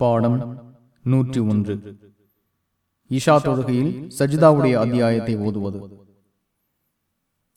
பாடம் நூற்றி ஒன்று. இஷா தொழுகையில் சஜிதாவுடைய அத்தியாயத்தை ஓதுவது.